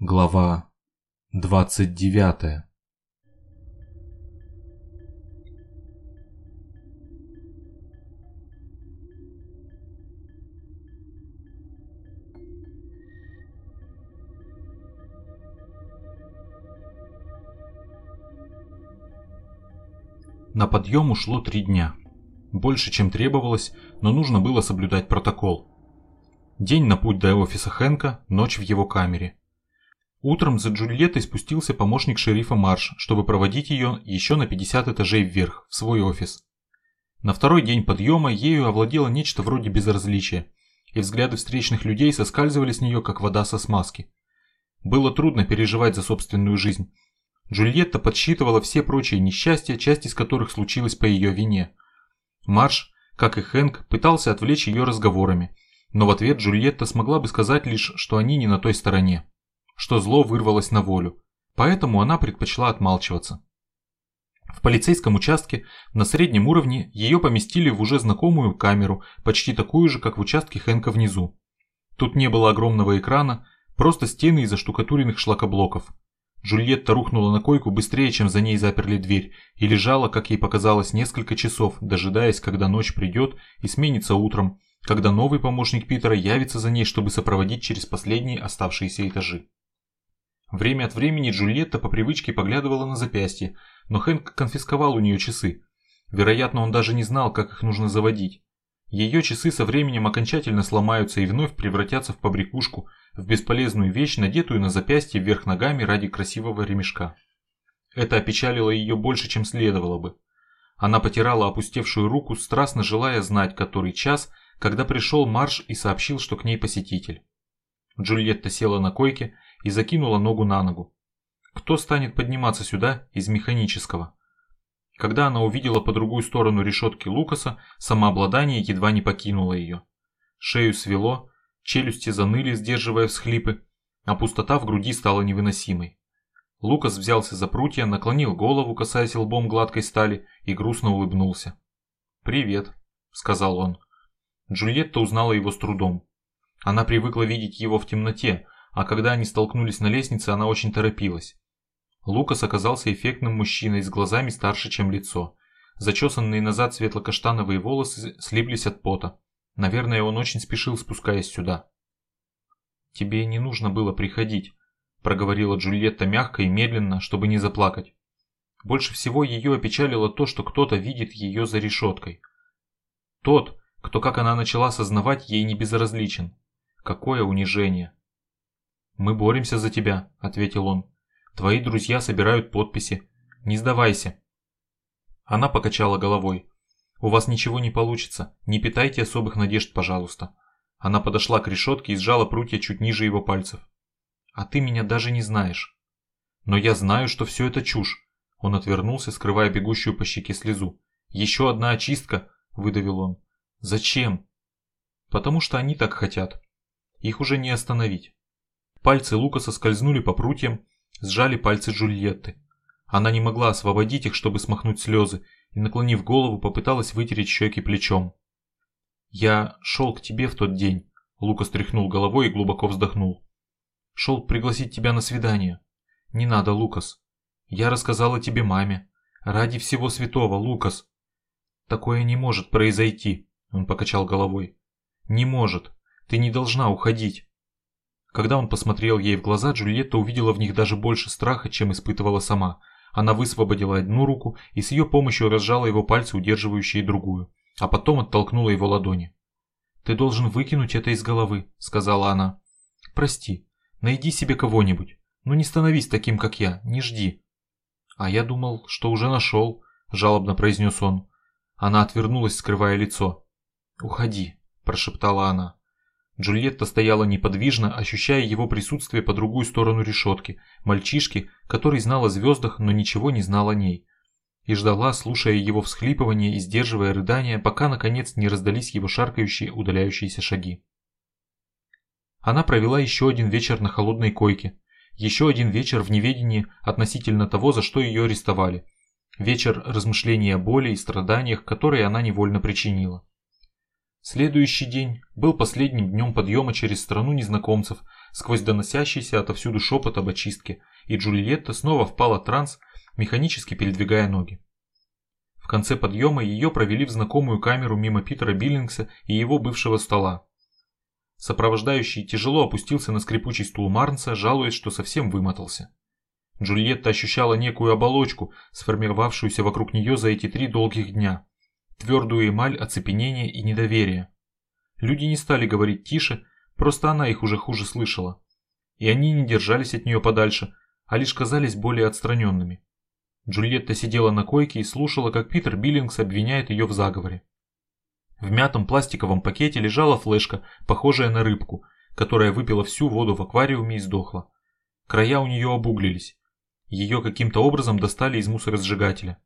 Глава 29 На подъем ушло три дня. Больше, чем требовалось, но нужно было соблюдать протокол. День на путь до офиса Хэнка, ночь в его камере. Утром за Джульеттой спустился помощник шерифа Марш, чтобы проводить ее еще на 50 этажей вверх, в свой офис. На второй день подъема ею овладело нечто вроде безразличия, и взгляды встречных людей соскальзывали с нее, как вода со смазки. Было трудно переживать за собственную жизнь. Джульетта подсчитывала все прочие несчастья, часть из которых случилась по ее вине. Марш, как и Хэнк, пытался отвлечь ее разговорами, но в ответ Джульетта смогла бы сказать лишь, что они не на той стороне что зло вырвалось на волю, поэтому она предпочла отмалчиваться. В полицейском участке на среднем уровне ее поместили в уже знакомую камеру, почти такую же, как в участке Хэнка внизу. Тут не было огромного экрана, просто стены из оштукатуренных шлакоблоков. Джульетта рухнула на койку быстрее, чем за ней заперли дверь, и лежала, как ей показалось, несколько часов, дожидаясь, когда ночь придет и сменится утром, когда новый помощник Питера явится за ней, чтобы сопроводить через последние оставшиеся этажи. Время от времени Джульетта по привычке поглядывала на запястье, но Хэнк конфисковал у нее часы. Вероятно, он даже не знал, как их нужно заводить. Ее часы со временем окончательно сломаются и вновь превратятся в побрякушку, в бесполезную вещь, надетую на запястье вверх ногами ради красивого ремешка. Это опечалило ее больше, чем следовало бы. Она потирала опустевшую руку, страстно желая знать, который час, когда пришел Марш и сообщил, что к ней посетитель. Джульетта села на койке и закинула ногу на ногу. Кто станет подниматься сюда из механического? Когда она увидела по другую сторону решетки Лукаса, самообладание едва не покинуло ее. Шею свело, челюсти заныли, сдерживая всхлипы, а пустота в груди стала невыносимой. Лукас взялся за прутья, наклонил голову, касаясь лбом гладкой стали, и грустно улыбнулся. «Привет», — сказал он. Джульетта узнала его с трудом. Она привыкла видеть его в темноте, а когда они столкнулись на лестнице, она очень торопилась. Лукас оказался эффектным мужчиной с глазами старше, чем лицо. Зачесанные назад светло-каштановые волосы слиплись от пота. Наверное, он очень спешил, спускаясь сюда. «Тебе не нужно было приходить», – проговорила Джульетта мягко и медленно, чтобы не заплакать. Больше всего ее опечалило то, что кто-то видит ее за решеткой. Тот, кто, как она начала сознавать, ей не безразличен. Какое унижение. «Мы боремся за тебя», – ответил он. «Твои друзья собирают подписи. Не сдавайся». Она покачала головой. «У вас ничего не получится. Не питайте особых надежд, пожалуйста». Она подошла к решетке и сжала прутья чуть ниже его пальцев. «А ты меня даже не знаешь». «Но я знаю, что все это чушь». Он отвернулся, скрывая бегущую по щеке слезу. «Еще одна очистка», – выдавил он. «Зачем?» «Потому что они так хотят. Их уже не остановить». Пальцы Лукаса скользнули по прутьям, сжали пальцы Джульетты. Она не могла освободить их, чтобы смахнуть слезы, и, наклонив голову, попыталась вытереть щеки плечом. «Я шел к тебе в тот день», — Лукас тряхнул головой и глубоко вздохнул. «Шел пригласить тебя на свидание». «Не надо, Лукас. Я рассказала тебе маме. Ради всего святого, Лукас». «Такое не может произойти», — он покачал головой. «Не может. Ты не должна уходить». Когда он посмотрел ей в глаза, Джульетта увидела в них даже больше страха, чем испытывала сама. Она высвободила одну руку и с ее помощью разжала его пальцы, удерживающие другую, а потом оттолкнула его ладони. «Ты должен выкинуть это из головы», — сказала она. «Прости, найди себе кого-нибудь, но не становись таким, как я, не жди». «А я думал, что уже нашел», — жалобно произнес он. Она отвернулась, скрывая лицо. «Уходи», – прошептала она. Джульетта стояла неподвижно, ощущая его присутствие по другую сторону решетки, мальчишки, который знал о звездах, но ничего не знал о ней. И ждала, слушая его всхлипывание и сдерживая рыдания, пока наконец не раздались его шаркающие удаляющиеся шаги. Она провела еще один вечер на холодной койке, еще один вечер в неведении относительно того, за что ее арестовали. Вечер размышления о боли и страданиях, которые она невольно причинила. Следующий день был последним днем подъема через страну незнакомцев, сквозь доносящийся отовсюду шепот об очистке, и Джульетта снова впала в транс, механически передвигая ноги. В конце подъема ее провели в знакомую камеру мимо Питера Биллингса и его бывшего стола. Сопровождающий тяжело опустился на скрипучий стул Марнса, жалуясь, что совсем вымотался. Джульетта ощущала некую оболочку, сформировавшуюся вокруг нее за эти три долгих дня. Твердую эмаль оцепенения и недоверия. Люди не стали говорить тише, просто она их уже хуже слышала. И они не держались от нее подальше, а лишь казались более отстраненными. Джульетта сидела на койке и слушала, как Питер Биллингс обвиняет ее в заговоре. В мятом пластиковом пакете лежала флешка, похожая на рыбку, которая выпила всю воду в аквариуме и сдохла. Края у нее обуглились. Ее каким-то образом достали из мусоросжигателя.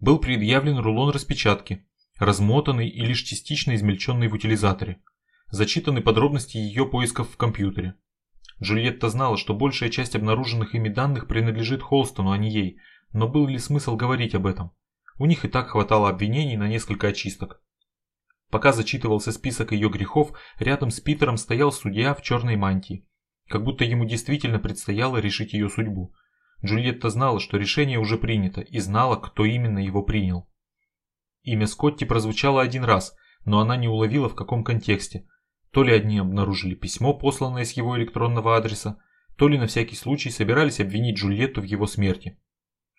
Был предъявлен рулон распечатки, размотанный и лишь частично измельченный в утилизаторе. Зачитаны подробности ее поисков в компьютере. Джульетта знала, что большая часть обнаруженных ими данных принадлежит Холстону, а не ей, но был ли смысл говорить об этом? У них и так хватало обвинений на несколько очисток. Пока зачитывался список ее грехов, рядом с Питером стоял судья в черной мантии, как будто ему действительно предстояло решить ее судьбу. Джульетта знала, что решение уже принято, и знала, кто именно его принял. Имя Скотти прозвучало один раз, но она не уловила в каком контексте. То ли одни обнаружили письмо, посланное с его электронного адреса, то ли на всякий случай собирались обвинить Джульетту в его смерти.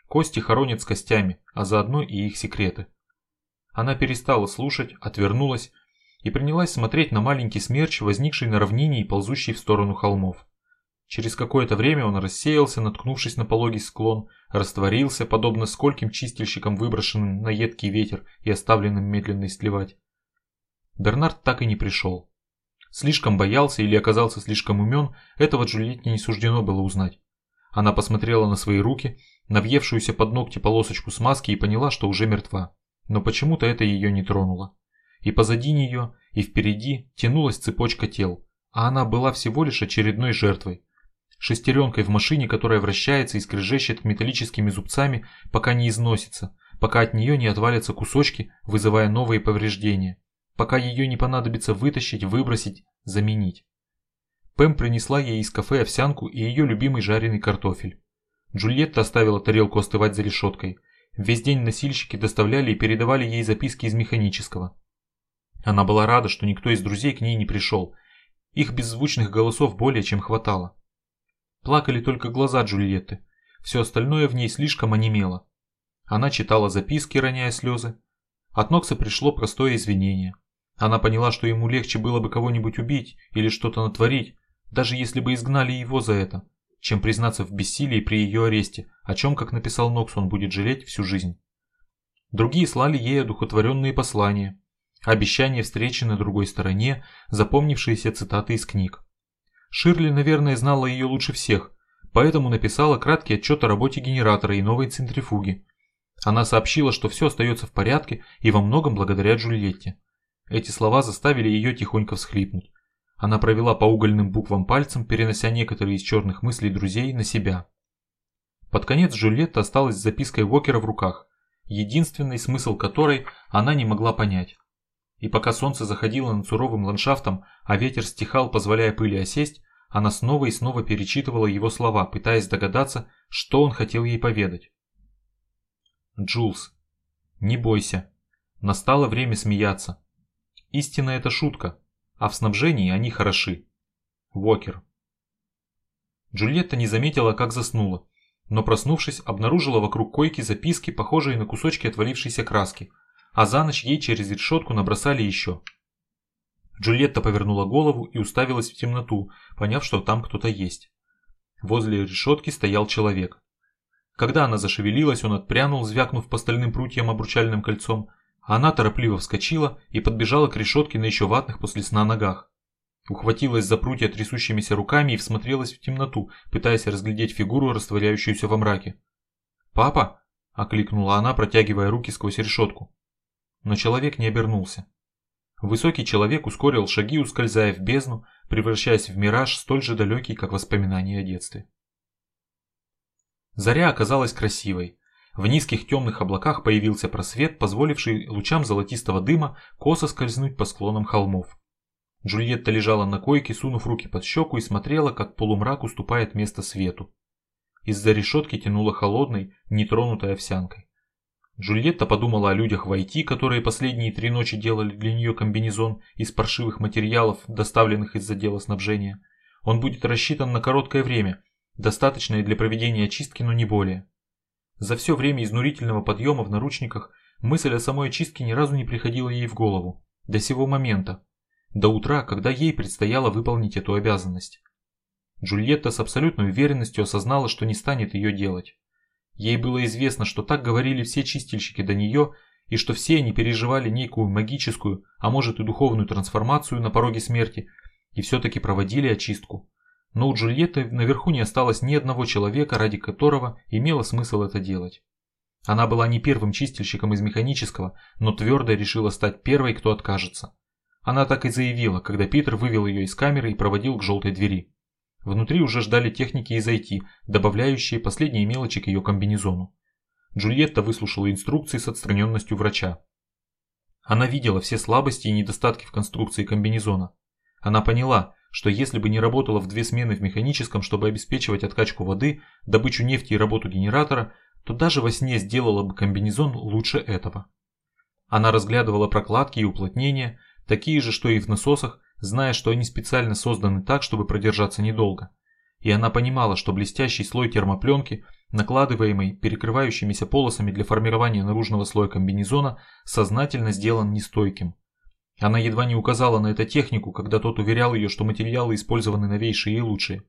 Кости хоронят с костями, а заодно и их секреты. Она перестала слушать, отвернулась и принялась смотреть на маленький смерч, возникший на равнине и ползущий в сторону холмов. Через какое-то время он рассеялся, наткнувшись на пологий склон, растворился, подобно скольким чистильщикам, выброшенным на едкий ветер и оставленным медленно истлевать. Бернард так и не пришел. Слишком боялся или оказался слишком умен, этого Джульетте не суждено было узнать. Она посмотрела на свои руки, на въевшуюся под ногти полосочку смазки и поняла, что уже мертва. Но почему-то это ее не тронуло. И позади нее, и впереди тянулась цепочка тел, а она была всего лишь очередной жертвой, шестеренкой в машине, которая вращается и скрежещет металлическими зубцами, пока не износится, пока от нее не отвалятся кусочки, вызывая новые повреждения, пока ее не понадобится вытащить, выбросить, заменить. Пэм принесла ей из кафе овсянку и ее любимый жареный картофель. Джульетта оставила тарелку остывать за решеткой. Весь день носильщики доставляли и передавали ей записки из механического. Она была рада, что никто из друзей к ней не пришел. Их беззвучных голосов более чем хватало. Плакали только глаза Джульетты. Все остальное в ней слишком онемело. Она читала записки, роняя слезы. От Нокса пришло простое извинение. Она поняла, что ему легче было бы кого-нибудь убить или что-то натворить, даже если бы изгнали его за это, чем признаться в бессилии при ее аресте, о чем, как написал Нокс, он будет жалеть всю жизнь. Другие слали ей одухотворенные послания, обещания встречи на другой стороне, запомнившиеся цитаты из книг. Ширли, наверное, знала ее лучше всех, поэтому написала краткий отчет о работе генератора и новой центрифуги. Она сообщила, что все остается в порядке и во многом благодаря Джульетте. Эти слова заставили ее тихонько всхлипнуть. Она провела по угольным буквам пальцем, перенося некоторые из черных мыслей друзей на себя. Под конец Джульетта осталась с запиской Уокера в руках, единственный смысл которой она не могла понять. И пока солнце заходило над суровым ландшафтом, а ветер стихал, позволяя пыли осесть, она снова и снова перечитывала его слова, пытаясь догадаться, что он хотел ей поведать. Джулс, не бойся. Настало время смеяться. Истина это шутка, а в снабжении они хороши. Вокер. Джульетта не заметила, как заснула, но проснувшись, обнаружила вокруг койки записки, похожие на кусочки отвалившейся краски, а за ночь ей через решетку набросали еще. Джульетта повернула голову и уставилась в темноту, поняв, что там кто-то есть. Возле решетки стоял человек. Когда она зашевелилась, он отпрянул, звякнув по стальным прутьям обручальным кольцом, она торопливо вскочила и подбежала к решетке на еще ватных после сна ногах. Ухватилась за прутья трясущимися руками и всмотрелась в темноту, пытаясь разглядеть фигуру, растворяющуюся во мраке. «Папа?» – окликнула она, протягивая руки сквозь решетку. Но человек не обернулся. Высокий человек ускорил шаги, ускользая в бездну, превращаясь в мираж, столь же далекий, как воспоминания о детстве. Заря оказалась красивой. В низких темных облаках появился просвет, позволивший лучам золотистого дыма косо скользнуть по склонам холмов. Джульетта лежала на койке, сунув руки под щеку и смотрела, как полумрак уступает место свету. Из-за решетки тянуло холодной, нетронутой овсянкой. Джульетта подумала о людях в IT, которые последние три ночи делали для нее комбинезон из паршивых материалов, доставленных из-за дела снабжения. Он будет рассчитан на короткое время, достаточное для проведения очистки, но не более. За все время изнурительного подъема в наручниках мысль о самой очистке ни разу не приходила ей в голову. До сего момента. До утра, когда ей предстояло выполнить эту обязанность. Джульетта с абсолютной уверенностью осознала, что не станет ее делать. Ей было известно, что так говорили все чистильщики до нее, и что все они переживали некую магическую, а может и духовную трансформацию на пороге смерти, и все-таки проводили очистку но у Джульетты наверху не осталось ни одного человека, ради которого имело смысл это делать. Она была не первым чистильщиком из механического, но твердо решила стать первой, кто откажется. Она так и заявила, когда Питер вывел ее из камеры и проводил к желтой двери. Внутри уже ждали техники из IT, добавляющие последние мелочи к ее комбинезону. Джульетта выслушала инструкции с отстраненностью врача. Она видела все слабости и недостатки в конструкции комбинезона. Она поняла, что если бы не работала в две смены в механическом, чтобы обеспечивать откачку воды, добычу нефти и работу генератора, то даже во сне сделала бы комбинезон лучше этого. Она разглядывала прокладки и уплотнения, такие же, что и в насосах, зная, что они специально созданы так, чтобы продержаться недолго. И она понимала, что блестящий слой термопленки, накладываемый перекрывающимися полосами для формирования наружного слоя комбинезона, сознательно сделан нестойким. Она едва не указала на это технику, когда тот уверял ее, что материалы использованы новейшие и лучшие.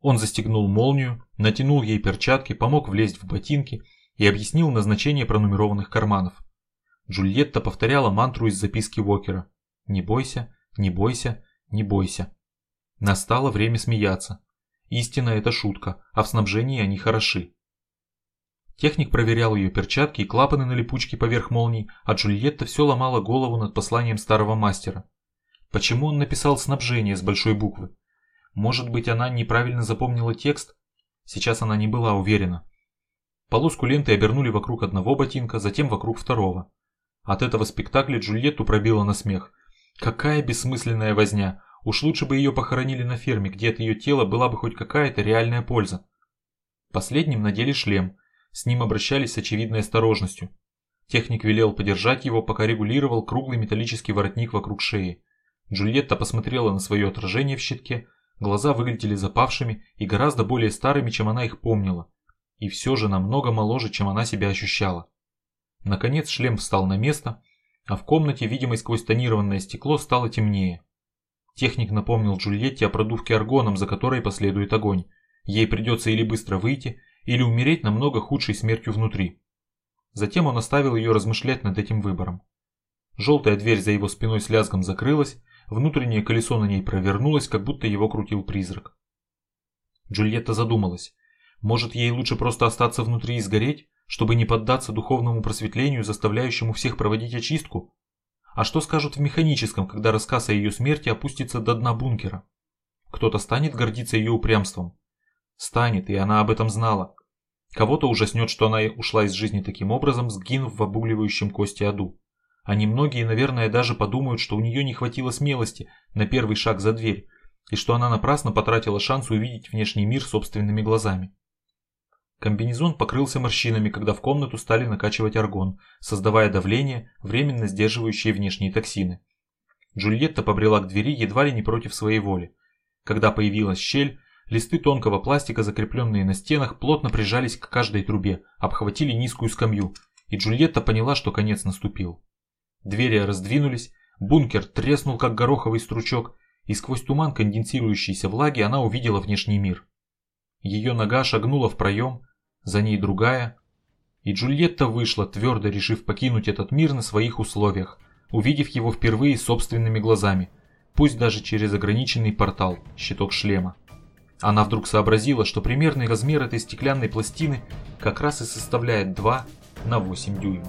Он застегнул молнию, натянул ей перчатки, помог влезть в ботинки и объяснил назначение пронумерованных карманов. Джульетта повторяла мантру из записки Уокера. «Не бойся, не бойся, не бойся». Настало время смеяться. Истина это шутка, а в снабжении они хороши. Техник проверял ее перчатки и клапаны на липучке поверх молний, а Джульетта все ломала голову над посланием старого мастера. Почему он написал снабжение с большой буквы? Может быть, она неправильно запомнила текст? Сейчас она не была уверена. Полоску ленты обернули вокруг одного ботинка, затем вокруг второго. От этого спектакля Джульетту пробило на смех. Какая бессмысленная возня! Уж лучше бы ее похоронили на ферме, где от ее тела была бы хоть какая-то реальная польза. Последним надели шлем – с ним обращались с очевидной осторожностью. Техник велел подержать его, пока регулировал круглый металлический воротник вокруг шеи. Джульетта посмотрела на свое отражение в щитке, глаза выглядели запавшими и гораздо более старыми, чем она их помнила, и все же намного моложе, чем она себя ощущала. Наконец шлем встал на место, а в комнате, видимой сквозь тонированное стекло, стало темнее. Техник напомнил Джульетте о продувке аргоном, за которой последует огонь. Ей придется или быстро выйти, или умереть намного худшей смертью внутри. Затем он оставил ее размышлять над этим выбором. Желтая дверь за его спиной с лязгом закрылась, внутреннее колесо на ней провернулось, как будто его крутил призрак. Джульетта задумалась. Может, ей лучше просто остаться внутри и сгореть, чтобы не поддаться духовному просветлению, заставляющему всех проводить очистку? А что скажут в механическом, когда рассказ о ее смерти опустится до дна бункера? Кто-то станет гордиться ее упрямством? Станет, и она об этом знала. Кого-то ужаснет, что она ушла из жизни таким образом, сгинув в обугливающем кости аду. А немногие, наверное, даже подумают, что у нее не хватило смелости на первый шаг за дверь, и что она напрасно потратила шанс увидеть внешний мир собственными глазами. Комбинезон покрылся морщинами, когда в комнату стали накачивать аргон, создавая давление, временно сдерживающее внешние токсины. Джульетта побрела к двери едва ли не против своей воли. Когда появилась щель, Листы тонкого пластика, закрепленные на стенах, плотно прижались к каждой трубе, обхватили низкую скамью, и Джульетта поняла, что конец наступил. Двери раздвинулись, бункер треснул, как гороховый стручок, и сквозь туман конденсирующейся влаги она увидела внешний мир. Ее нога шагнула в проем, за ней другая, и Джульетта вышла, твердо решив покинуть этот мир на своих условиях, увидев его впервые собственными глазами, пусть даже через ограниченный портал, щиток шлема. Она вдруг сообразила, что примерный размер этой стеклянной пластины как раз и составляет 2 на 8 дюймов.